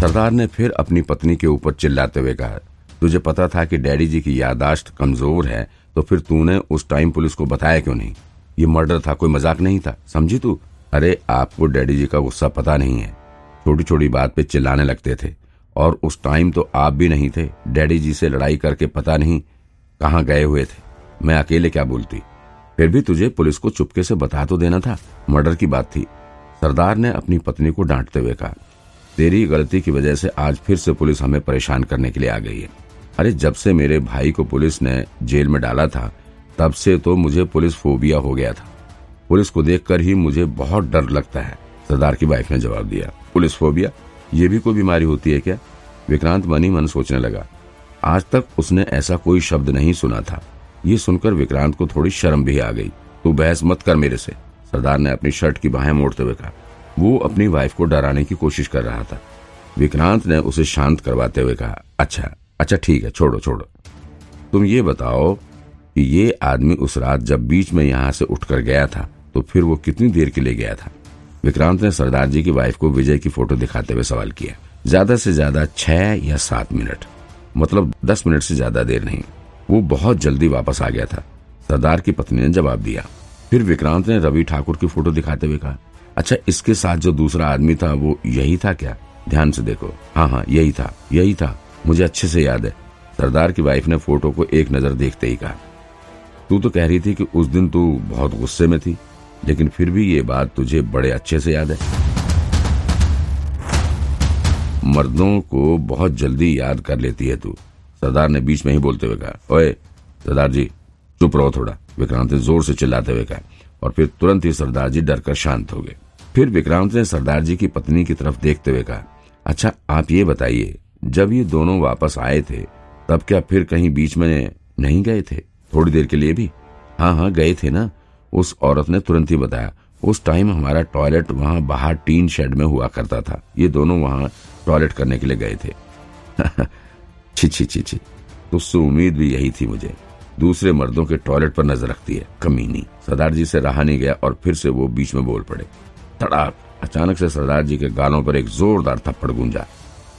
सरदार ने फिर अपनी पत्नी के ऊपर चिल्लाते हुए कहा, तुझे पता था कि डैडी जी की यादाश्त कमज़ोर है तो फिर तूने उस टाइम पुलिस को बताया क्यों नहीं? ये मर्डर था, कोई मज़ाक नहीं था, समझी तू? अरे, आपको डैडी जी का गुस्सा पता नहीं है। छोटी छोटी बात पे चिल्लाने लगते थे, और उस टाइम तो आप भी नहीं थे। डैडी जी से लड़ाई करके पता नहीं कहाँ गए हुए थे। मैं अकेले क्या बोलती? फिर भी तुझे पुलिस को चुपके से बता तो देना था। मर्डर की बात थी। सरदार ने अपनी पत्नी को डांटते हुए कहा तेरी गलती की वजह से आज फिर से पुलिस हमें परेशान करने के लिए आ गई है। अरे, जब से मेरे भाई को पुलिस ने जेल में डाला था, तब से तो मुझे पुलिस फोबिया हो गया था। पुलिस को देखकर ही मुझे बहुत डर लगता है। सरदार की वाइफ ने जवाब दिया, पुलिस फोबिया? ये भी कोई बीमारी होती है क्या? विक्रांत मनी मन सोचने लगा। आज तक उसने ऐसा कोई शब्द नहीं सुना था। ये सुनकर विक्रांत को थोड़ी शर्म भी आ गई। तू बहस मत कर मेरे से, सरदार ने अपनी शर्ट की बाहें मोड़ते हुए कहा। वो अपनी वाइफ को डराने की कोशिश कर रहा था। विक्रांत ने उसे शांत करवाते हुए कहा अच्छा अच्छा ठीक है, छोड़ो छोड़ो। तुम ये बताओ कि ये आदमी उस रात जब बीच में यहाँ से उठकर गया था तो फिर वो कितनी देर के लिए गया था? विक्रांत ने सरदार जी की वाइफ को विजय की फ़ोटो दिखाते हुए सवाल किया, ज़्यादा से ज़्यादा छह या सात मिनट? मतलब दस मिनट से ज़्यादा देर नहीं। वो बहुत जल्दी वापस आ गया था। सरदार की पत्नी ने जवाब दिया। फिर विक्रांत ने रवि ठाकुर की फ़ोटो दिखाते हुए कहा अच्छा इसके साथ जो दूसरा आदमी था, वो यही था क्या? ध्यान से देखो। हाँ हाँ यही था यही था। मुझे अच्छे से याद है। सरदार की वाइफ ने फ़ोटो को एक नज़र देखते ही कहा। तू तो कह रही थी कि उस दिन तू बहुत गुस्से में थी, लेकिन फिर भी ये बात तुझे बड़े अच्छे से याद है। मर्दों को बहुत जल्दी याद कर लेती है तू, सरदार ने बीच में ही बोलते हुए कहा। ओए, सरदार जी, चुप रहो थोड़ा, विक्रांत ने ज़ोर से चिल्लाते हुए कहा। और फिर तुरंत ही सरदार जी डर कर शांत हो गए। फिर विक्रांत ने सरदार जी की पत्नी की तरफ़ देखते हुए कहा अच्छा आप ये बताइए, जब ये दोनों वापस आए थे, तब क्या फिर कहीं बीच में नहीं गए थे? थोड़ी देर के लिए भी? हाँ हाँ गए थे ना। उस औरत ने तुरंत ही बताया, उस टाइम हमारा टॉयलेट वहाँ बाहर टीन शेड में हुआ करता था। ये दोनों वहाँ टॉयलेट करने के लिए गए थे। छी छी छी छी तुझसे उम्मीद भी यही थी मुझे। दूसरे मर्दों के टॉयलेट पर नज़र रखती है, कमीनी। सरदार जी से रहा नहीं गया और फिर से वो बीच में बोल पड़े। तड़ाक अचानक से सरदार जी के गालों पर एक जोरदार थप्पड़ गूंजा।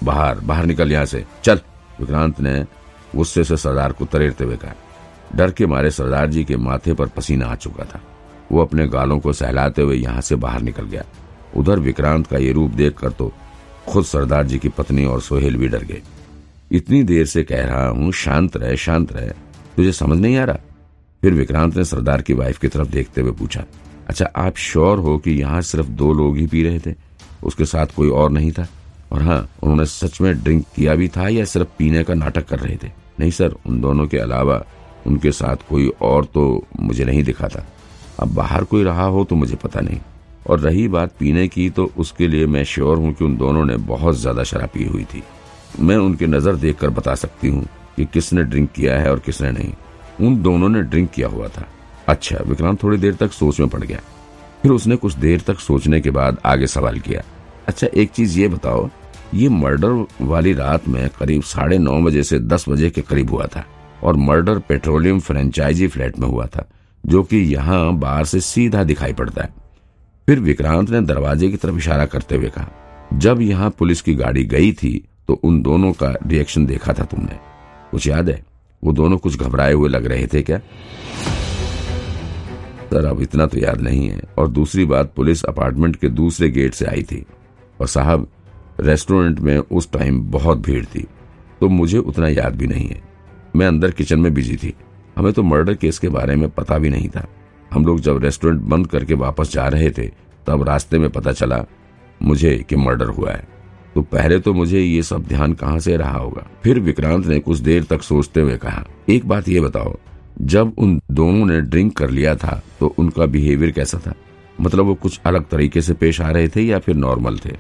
बाहर बाहर निकल यहाँ से। चल। विक्रांत ने गुस्से से सरदार को तरेरते हुए कहा। डर के मारे सरदार जी के माथे पर पसीना आ चुका था। वो अपने गालों को सहलाते हुए यहाँ से बाहर निकल गया। उधर विक्रांत का ये रूप देखकर तो खुद सरदार जी की पत्नी और सोहेल भी डर गए। इतनी देर से कह रहा हूँ, शांत रहे शांत रहे। तुझे समझ नहीं आ रहा? फिर विक्रांत ने सरदार की वाइफ की तरफ़ देखते हुए पूछा। अच्छा आप श्योर हो कि यहाँ सिर्फ़ दो लोग ही पी रहे थे? उसके साथ कोई और नहीं था? और हाँ उन्होंने सच में ड्रिंक किया भी था या सिर्फ़ पीने का नाटक कर रहे थे? नहीं सर, उन दोनों के अलावा उनके साथ कोई और तो मुझे नहीं दिखा था। अब बाहर कोई रहा हो तो मुझे पता नहीं। और रही बात पीने की तो उसके लिए मैं श्योर हूँ कि उन दोनों ने बहुत ज़्यादा शराब पी हुई थी। मैं उनकी नज़र देखकर बता सकती हूँ कि किसने ड्रिंक किया है और किसने नहीं। उन दोनों ने ड्रिंक किया हुआ था। अच्छा विक्रांत थोड़ी देर तक सोच में पड़ गया। फिर उसने कुछ देर तक सोचने के बाद आगे सवाल किया अच्छा एक चीज़ ये बताओ, ये मर्डर वाली रात में करीब साढ़े नौ बजे से दस बजे के करीब हुआ था और मर्डर पेट्रोलियम फ्रेंचाइजी फ्लैट में हुआ था, जो कि यहाँ बाहर से सीधा दिखाई पड़ता है। फिर विक्रांत ने दरवाजे की तरफ़ इशारा करते हुए कहा, जब यहाँ पुलिस की गाड़ी गई थी तो उन दोनों का रिएक्शन देखा था तुमने। कुछ याद है? वो दोनों कुछ घबराए हुए लग रहे थे क्या? सर अब इतना तो याद नहीं है, और दूसरी बात, पुलिस अपार्टमेंट के दूसरे गेट से आई थी, और साहब, रेस्टोरेंट में उस टाइम बहुत भीड़ थी तो मुझे उतना याद भी नहीं है। मैं अंदर किचन में बिज़ी थी। हमें तो मर्डर केस के बारे में पता भी नहीं था। हम लोग जब रेस्टोरेंट बंद करके वापस जा रहे थे, तब रास्ते में पता चला मुझे कि मर्डर हुआ है। तो पहले तो मुझे ये सब ध्यान कहाँ से रहा होगा? फिर विक्रांत ने कुछ देर तक सोचते हुए कहा, एक बात ये बताओ जब उन दोनों ने ड्रिंक कर लिया था तो उनका बिहेवियर कैसा था? मतलब वो कुछ अलग तरीके से पेश आ रहे थे या फिर नॉर्मल थे?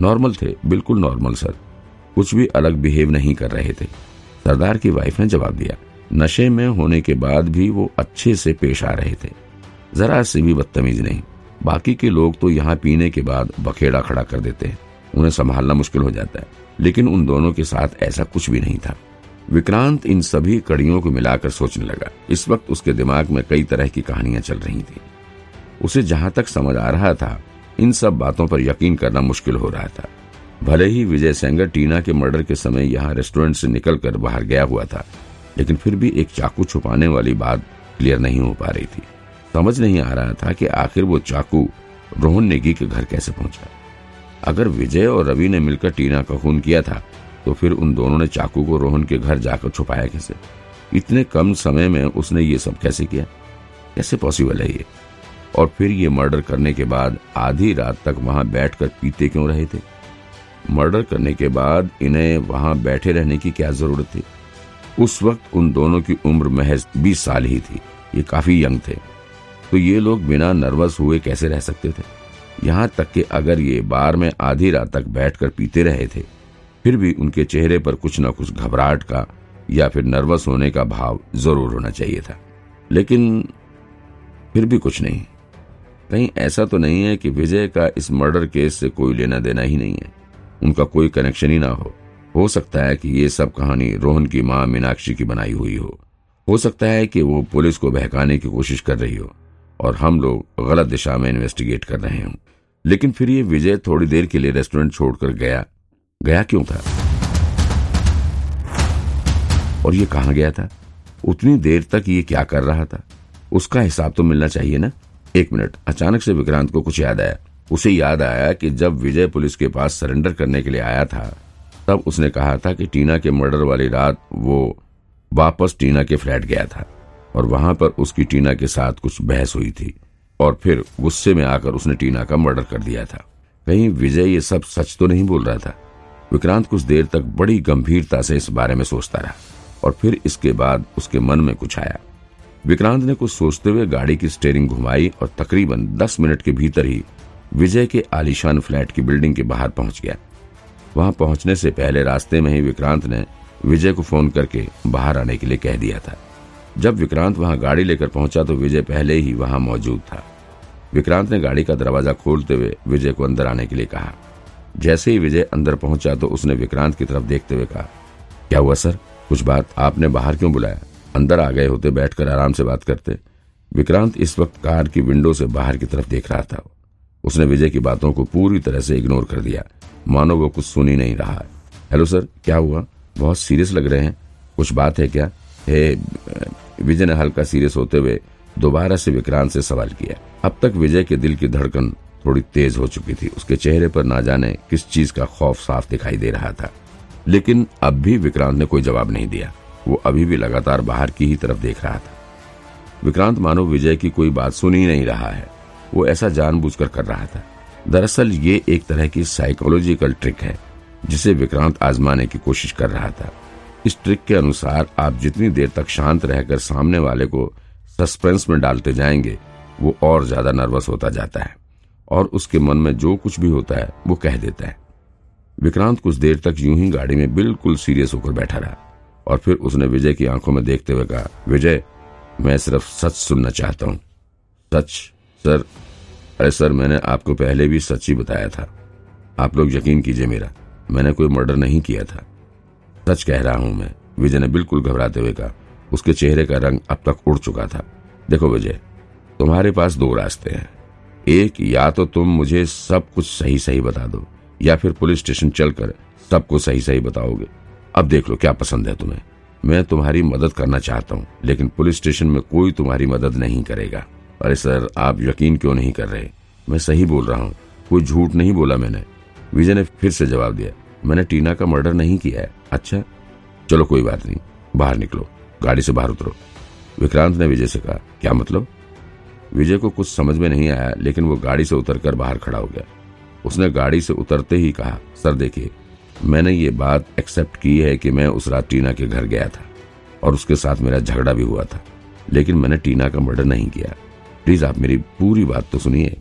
नॉर्मल थे, बिल्कुल नॉर्मल, सर। कुछ भी अलग बिहेव नहीं कर रहे थे। सरदार की वाइफ ने जवाब दिया। नशे में होने के बाद भी वो अच्छे से पेश आ रहे थे। जरा से भी बदतमीज नहीं। बाकी के लोग तो यहाँ पीने के बाद बखेड़ा खड़ा कर देते हैं। उन्हें संभालना मुश्किल हो जाता है। लेकिन उन दोनों के साथ ऐसा कुछ भी नहीं था। विक्रांत इन सभी कड़ियों को मिलाकर सोचने लगा। इस वक्त उसके दिमाग में कई तरह की कहानियाँ चल रही थी। उसे जहाँ तक समझ आ रहा था, इन सब बातों पर यकीन करना मुश्किल हो रहा था। भले ही विजय सेंगर टीना के मर्डर के समय यहाँ रेस्टोरेंट से निकलकर बाहर गया हुआ था, लेकिन फिर भी एक चाकू छुपाने वाली बात क्लियर नहीं हो पा रही थी। समझ नहीं आ रहा था कि आखिर वो चाकू रोहन नेगी के घर कैसे पहुँचा। अगर विजय और रवि ने मिलकर टीना का खून किया था तो फिर उन दोनों ने चाकू को रोहन के घर जाकर छुपाया कैसे? इतने कम समय में उसने ये सब कैसे किया? कैसे पॉसिबल है ये? और फिर ये मर्डर करने के बाद आधी रात तक वहाँ बैठकर पीते क्यों रहे थे? मर्डर करने के बाद इन्हें वहाँ बैठे रहने की क्या ज़रूरत थी? उस वक्त उन दोनों की उम्र महज बीस साल ही थी। ये काफ़ी यंग थे। तो ये लोग बिना नर्वस हुए कैसे रह सकते थे? यहाँ तक कि अगर ये बार में आधी रात तक बैठकर पीते रहे थे फिर भी उनके चेहरे पर कुछ न कुछ घबराहट का या फिर नर्वस होने का भाव ज़रूर होना चाहिए था। लेकिन फिर भी कुछ नहीं। कहीं ऐसा तो नहीं है कि विजय का इस मर्डर केस से कोई लेना देना ही नहीं है। उनका कोई कनेक्शन ही ना हो। हो सकता है कि ये सब कहानी रोहन की माँ मीनाक्षी की बनाई हुई हो। हो सकता है कि वो पुलिस को बहकाने की कोशिश कर रही हो और हम लोग गलत दिशा में इन्वेस्टिगेट कर रहे हों। लेकिन फिर ये विजय थोड़ी देर के लिए रेस्टोरेंट छोड़कर गया गया क्यों था? और ये कहा गया था? उतनी देर तक ये क्या कर रहा था? उसका हिसाब तो मिलना चाहिए ना? एक मिनट, अचानक से विक्रांत को कुछ याद आया। उसे याद आया कि जब विजय पुलिस के पास सरेंडर करने के लिए आया था, तब उसने कहा था कि टीना के मर्डर वाली रात वो वापस टीना के फ्लैट गया था और वहाँ पर उसकी टीना के साथ कुछ बहस हुई थी और फिर गुस्से में आकर उसने टीना का मर्डर कर दिया था। कहीं विजय ये सब सच तो नहीं बोल रहा था? विक्रांत कुछ देर तक बड़ी गंभीरता से इस बारे में सोचता रहा और फिर इसके बाद उसके मन में कुछ आया। विक्रांत ने कुछ सोचते हुए गाड़ी की स्टेयरिंग घुमाई और तकरीबन दस मिनट के भीतर ही विजय के आलिशान फ्लैट की बिल्डिंग के बाहर पहुँच गया। वहाँ पहुँचने से पहले रास्ते में ही विक्रांत ने विजय को फ़ोन करके बाहर आने के लिए कह दिया था। जब विक्रांत वहाँ गाड़ी लेकर पहुँचा तो विजय पहले ही वहाँ मौजूद था। विक्रांत ने गाड़ी का दरवाज़ा खोलते हुए विजय को अंदर आने के लिए कहा जैसे ही विजय अंदर पहुँचा तो उसने विक्रांत की तरफ़ देखते हुए कहा, क्या हुआ सर? कुछ बात आपने बाहर क्यों बुलाया? अंदर आ गए होते बैठकर आराम से बात करते। विक्रांत इस वक्त कार की विंडो से बाहर की तरफ़ देख रहा था। उसने विजय की बातों को पूरी तरह से इग्नोर कर दिया। मानो वो कुछ सुन ही नहीं रहा हेलो सर क्या हुआ? बहुत सीरियस लग रहे हैं। कुछ बात है क्या? हे, विजय ने हल्का सीरियस होते हुए दोबारा से विक्रांत से सवाल किया। अब तक विजय के दिल की धड़कन थोड़ी तेज हो चुकी थी। उसके चेहरे पर ना जाने किस चीज़ का खौफ साफ़ दिखाई दे रहा था। लेकिन अब भी विक्रांत ने कोई जवाब नहीं दिया। वो अभी भी लगातार बाहर की ही तरफ़ देख रहा था। विक्रांत मानो विजय की कोई बात सुन ही नहीं रहा है। वो ऐसा जानबूझकर कर रहा था। दरअसल ये एक तरह की साइकोलॉजिकल ट्रिक है, जिसे विक्रांत आजमाने की कोशिश कर रहा था। इस ट्रिक के अनुसार आप जितनी देर तक शांत रहकर सामने वाले को सस्पेंस में डालते जाएँगे, वो और ज़्यादा नर्वस होता जाता है। और उसके मन में जो कुछ भी होता है, वो कह देता है। विक्रांत कुछ देर तक यूँ ही गाड़ी में बिल्कुल सीरियस होकर बैठा रहा और फिर उसने विजय की आँखों में देखते हुए कहा, विजय, मैं सिर्फ़ सच सुनना चाहता हूँ। सच, सर, अरे सर, मैंने आपको पहले भी सच ही बताया था। आप लोग यकीन कीजिए मेरा, मैंने कोई मर्डर नहीं किया था। सच कह रहा हूँ मैं, विजय ने बिल्कुल घबराते हुए कहा। उसके चेहरे का रंग अब तक उड़ चुका था। देखो विजय, तुम्हारे पास दो रास्ते हैं। एक या तो तुम मुझे सब कुछ सही सही बता दो, या फिर पुलिस स्टेशन चलकर सबको सही सही बताओगे। अब देख लो क्या पसंद है तुम्हें। मैं तुम्हारी मदद करना चाहता हूँ, लेकिन पुलिस स्टेशन में कोई तुम्हारी मदद नहीं करेगा। अरे सर, आप यकीन क्यों नहीं कर रहे? मैं सही बोल रहा हूँ। कोई झूठ नहीं बोला मैंने। विजय ने फिर से जवाब दिया, मैंने टीना का मर्डर नहीं किया है। अच्छा? चलो कोई बात नहीं, बाहर निकलो, गाड़ी से बाहर उतरो। विक्रांत ने विजय से कहा, क्या मतलब? विजय को कुछ समझ में नहीं आया, लेकिन वो गाड़ी से उतरकर बाहर खड़ा हो गया। उसने गाड़ी से उतरते ही कहा, सर, देखिए, मैंने ये बात एक्सेप्ट की है कि मैं उस रात टीना के घर गया था, और उसके साथ मेरा झगड़ा भी हुआ था, लेकिन मैंने टीना का मर्डर नहीं किया। प्लीज़ आप मेरी पूरी बात तो सुनिए।